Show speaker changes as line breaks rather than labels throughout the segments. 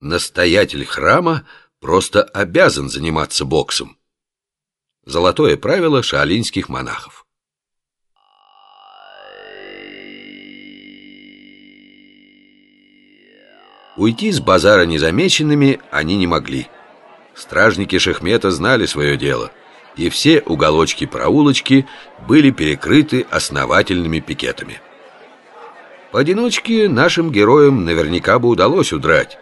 Настоятель храма просто обязан заниматься боксом. Золотое правило шаолиньских монахов. Уйти с базара незамеченными они не могли. Стражники Шехмета знали свое дело, и все уголочки-проулочки были перекрыты основательными пикетами. Поодиночке нашим героям наверняка бы удалось удрать,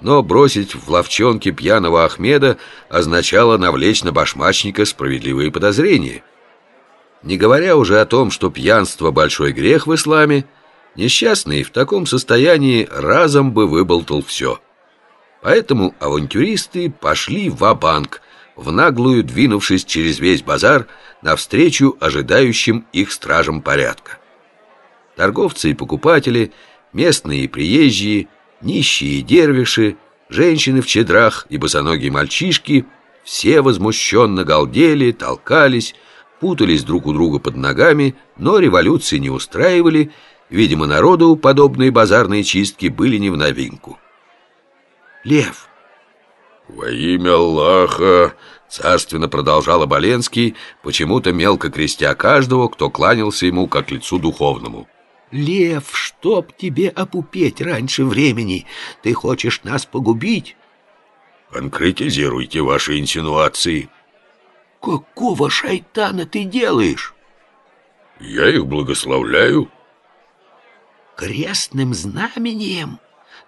но бросить в ловчонке пьяного Ахмеда означало навлечь на башмачника справедливые подозрения. Не говоря уже о том, что пьянство – большой грех в исламе, несчастный в таком состоянии разом бы выболтал все. Поэтому авантюристы пошли в банк в наглую двинувшись через весь базар навстречу ожидающим их стражам порядка. Торговцы и покупатели, местные и приезжие, нищие дервиши, женщины в чедрах и босоногие мальчишки все возмущенно галдели, толкались, путались друг у друга под ногами, но революции не устраивали, видимо, народу подобные базарные чистки были не в новинку. «Лев,
«Во имя Аллаха!»
— царственно продолжал Оболенский, почему-то мелко крестя каждого, кто кланялся ему как лицу духовному.
«Лев, чтоб тебе опупеть раньше времени! Ты хочешь нас погубить?»
«Конкретизируйте ваши инсинуации».
«Какого шайтана ты делаешь?»
«Я их благословляю».
«Крестным знамением?»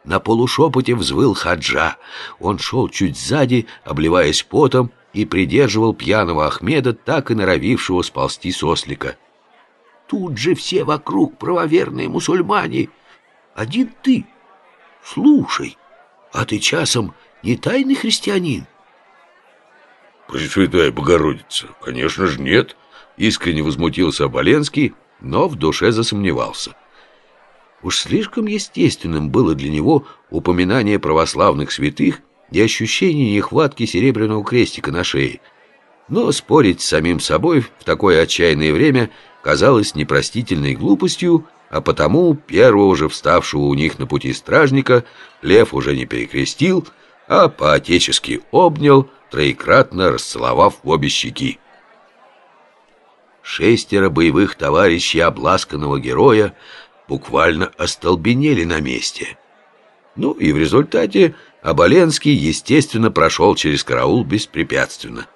На полушепоте взвыл хаджа. Он шел чуть сзади, обливаясь потом, и придерживал пьяного Ахмеда, так и норовившего сползти с ослика. Тут же все вокруг правоверные мусульмане. Один ты. Слушай, а ты часом не тайный христианин?
Пресвятая Богородица, конечно же, нет.
Искренне возмутился Оболенский, но в душе засомневался. Уж слишком естественным было для него упоминание православных святых и ощущение нехватки серебряного крестика на шее. Но спорить с самим собой в такое отчаянное время казалось непростительной глупостью, а потому первого же вставшего у них на пути стражника лев уже не перекрестил, а поотечески обнял, троекратно расцеловав в обе щеки. Шестеро боевых товарищей обласканного героя буквально остолбенели на месте. Ну и в результате Оболенский, естественно, прошел через караул беспрепятственно.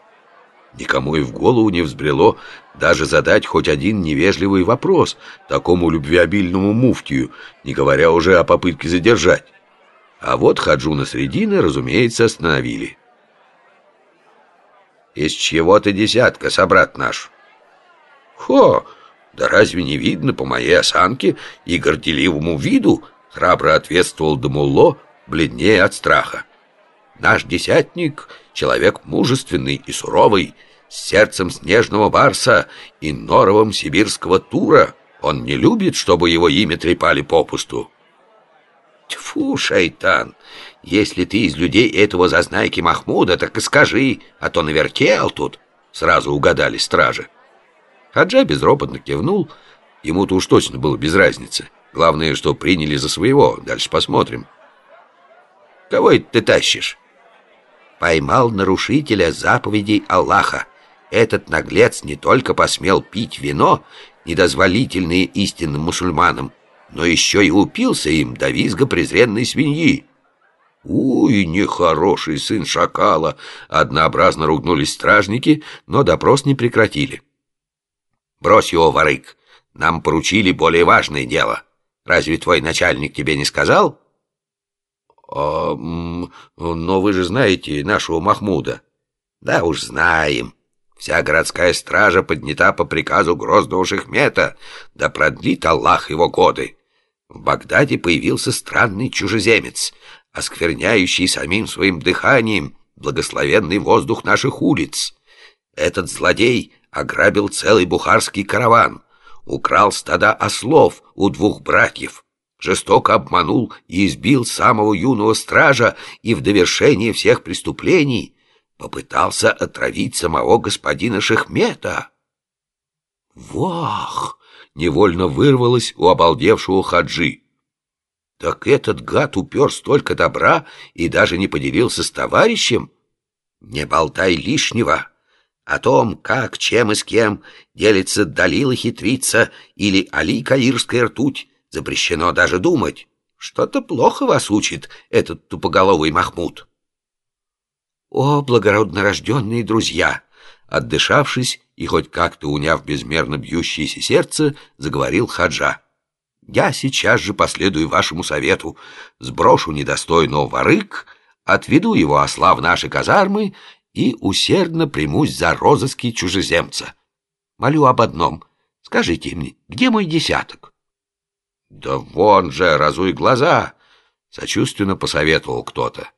Никому и в голову не взбрело даже задать хоть один невежливый вопрос такому любвеобильному муфтию, не говоря уже о попытке задержать. А вот Хаджуна Средина, разумеется, остановили. «Из чего ты десятка, собрат наш?» «Хо!» «Да разве не видно по моей осанке и горделивому виду?» Храбро ответствовал Дамулло, бледнее от страха. «Наш десятник — человек мужественный и суровый, с сердцем снежного барса и норовом сибирского тура. Он не любит, чтобы его имя трепали попусту». «Тьфу, шайтан! Если ты из людей этого зазнайки Махмуда, так и скажи, а то навертел тут!» Сразу угадали стражи. Хаджа безропотно кивнул. Ему-то уж точно было без разницы. Главное, что приняли за своего. Дальше посмотрим. Кого это ты тащишь? Поймал нарушителя заповедей Аллаха. Этот наглец не только посмел пить вино, недозволительное истинным мусульманам, но еще и упился им до визга презренной свиньи. «Уй, нехороший сын шакала!» Однообразно ругнулись стражники, но допрос не прекратили. Брось его, ворык. Нам поручили более важное дело. Разве твой начальник тебе не сказал? А, но вы же знаете нашего Махмуда. Да уж знаем. Вся городская стража поднята по приказу грозного Шехмета, да продлит Аллах его годы. В Багдаде появился странный чужеземец, оскверняющий самим своим дыханием благословенный воздух наших улиц. Этот злодей ограбил целый бухарский караван, украл стада ослов у двух братьев, жестоко обманул и избил самого юного стража и в довершение всех преступлений попытался отравить самого господина Шехмета. «Вах!» — невольно вырвалось у обалдевшего хаджи.
Так этот гад упер столько добра и даже не поделился с товарищем? Не болтай лишнего. О том, как, чем и с кем делится Далила хитрица или Али Каирская ртуть, запрещено даже думать. Что-то плохо вас учит этот тупоголовый Махмуд. О, благородно рожденные друзья! Отдышавшись и хоть как-то уняв безмерно бьющееся сердце, заговорил Хаджа. Я сейчас же последую вашему совету, сброшу недостойного ворык, отведу его осла в наши казармы и усердно примусь за розыски чужеземца. Молю об одном. Скажите мне, где мой десяток? Да вон же, разуй глаза, сочувственно посоветовал кто-то.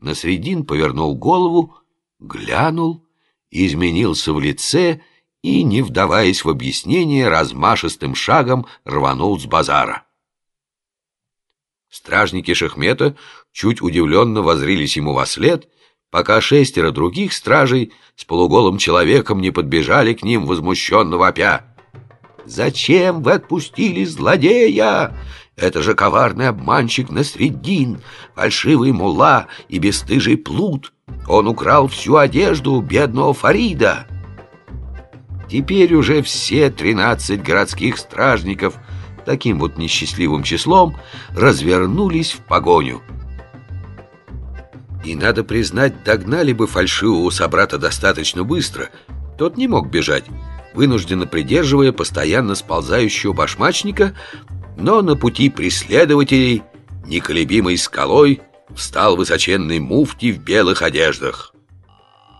Насредин повернул голову, глянул, изменился в лице и, не вдаваясь в объяснение, размашистым шагом рванул с базара. Стражники Шахмета чуть удивленно возрились ему во след, пока шестеро других стражей с полуголым человеком не подбежали к ним возмущенно вопя. «Зачем вы отпустили злодея? Это же коварный обманщик Насреддин, фальшивый мула и бесстыжий плут. Он украл всю одежду бедного Фарида». Теперь уже все тринадцать городских стражников таким вот несчастливым числом развернулись в погоню. И, надо признать, догнали бы фальшивого собрата достаточно быстро. Тот не мог бежать, вынужденно придерживая постоянно сползающего башмачника, но на пути преследователей, неколебимой скалой, встал высоченный муфти в белых одеждах.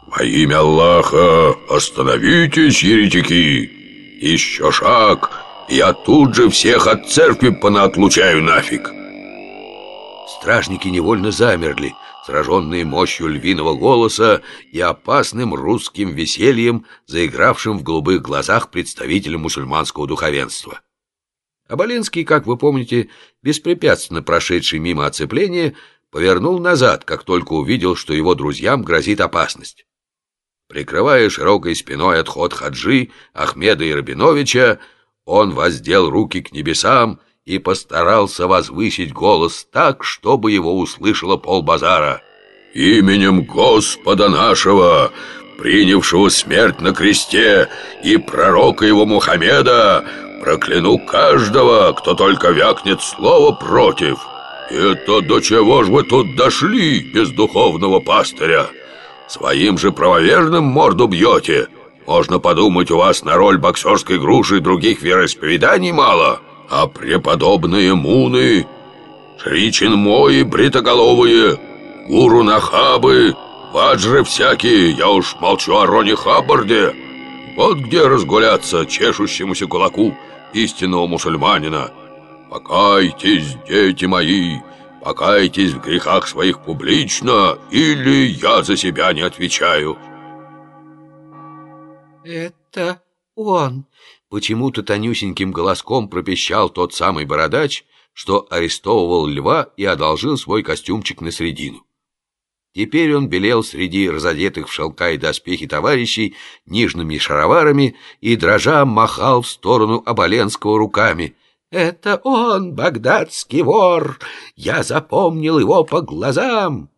«Во имя Аллаха, остановитесь, еретики! Еще шаг, я тут же всех от церкви поноотлучаю нафиг!»
Стражники невольно замерли, сраженные мощью львиного голоса и опасным русским весельем, заигравшим в голубых глазах представителя мусульманского духовенства. Оболенский, как вы помните, беспрепятственно прошедший мимо оцепления, повернул назад, как только увидел, что его друзьям грозит опасность. Прикрывая широкой спиной отход Хаджи, Ахмеда и Рабиновича, он воздел руки к небесам и постарался возвысить голос так, чтобы его услышало полбазара.
«Именем Господа нашего, принявшего смерть на кресте, и пророка его Мухаммеда, прокляну каждого, кто только вякнет слово против. Это до чего ж вы тут дошли без духовного пастыря? Своим же правоверным морду бьете. Можно подумать, у вас на роль боксерской груши других вероисповеданий мало» а преподобные муны, Шричин мои бритоголовые, гуру нахабы, ваджры всякие, я уж молчу о Роне Хаббарде. Вот где разгуляться чешущемуся кулаку истинного мусульманина. Покайтесь, дети мои, покайтесь в грехах своих публично, или я за себя не отвечаю.
Это он, Почему-то тонюсеньким голоском пропищал тот самый бородач, что арестовывал льва и одолжил свой костюмчик на средину. Теперь он белел среди разодетых в шелка и доспехи товарищей нижними шароварами и, дрожа, махал в сторону Оболенского руками. «Это он, багдадский вор! Я запомнил его по глазам!»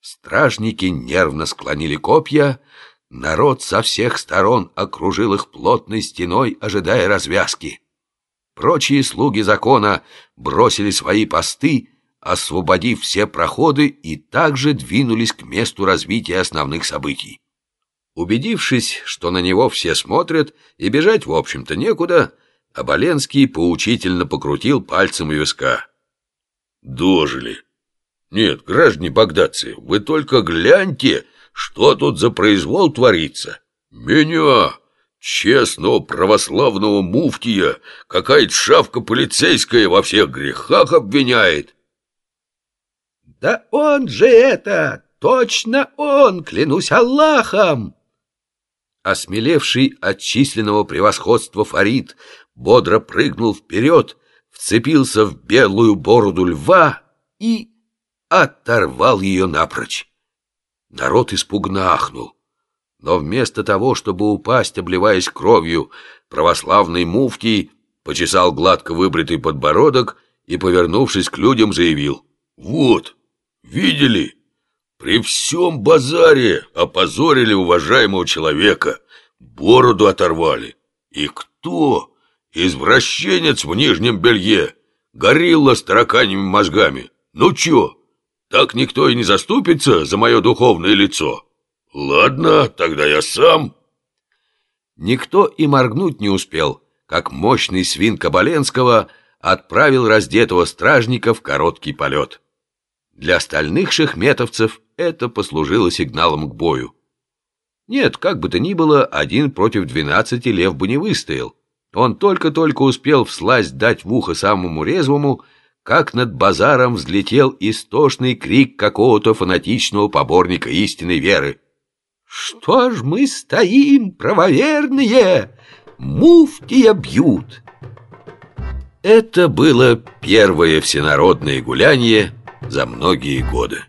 Стражники нервно склонили копья, Народ со всех сторон окружил их плотной стеной, ожидая развязки. Прочие слуги закона бросили свои посты, освободив все проходы, и также двинулись к месту развития основных событий. Убедившись, что на него все смотрят и бежать, в общем-то, некуда, Оболенский поучительно покрутил пальцем виска.
«Дожили! Нет, граждане багдадцы, вы только гляньте!» Что тут за произвол творится? Меня, честного православного муфтия, какая-то шавка полицейская во всех грехах обвиняет.
Да он же это, точно он, клянусь Аллахом! Осмелевший от численного превосходства Фарид бодро прыгнул вперед, вцепился в белую бороду льва и оторвал ее напрочь. Народ испугно ахнул. Но вместо того, чтобы упасть, обливаясь кровью, православный муфтий почесал гладко выбритый подбородок
и, повернувшись к людям, заявил. «Вот, видели? При всем базаре опозорили уважаемого человека, бороду оторвали. И кто? Извращенец в нижнем белье, горилла с тараканьими мозгами. Ну чё, так никто и не заступится за мое духовное лицо? Ладно, тогда я сам».
Никто и моргнуть не успел, как мощный свин Кабаленского отправил раздетого стражника в короткий полет. Для остальных шахметовцев это послужило сигналом к бою. Нет, как бы то ни было, один против двенадцати лев бы не выстоял. Он только-только успел всласть дать в ухо самому резвому, как над базаром взлетел истошный крик какого-то фанатичного поборника истинной веры. «Что ж мы стоим, правоверные? Муфтия бьют!» Это было первое всенародное гуляние за многие годы.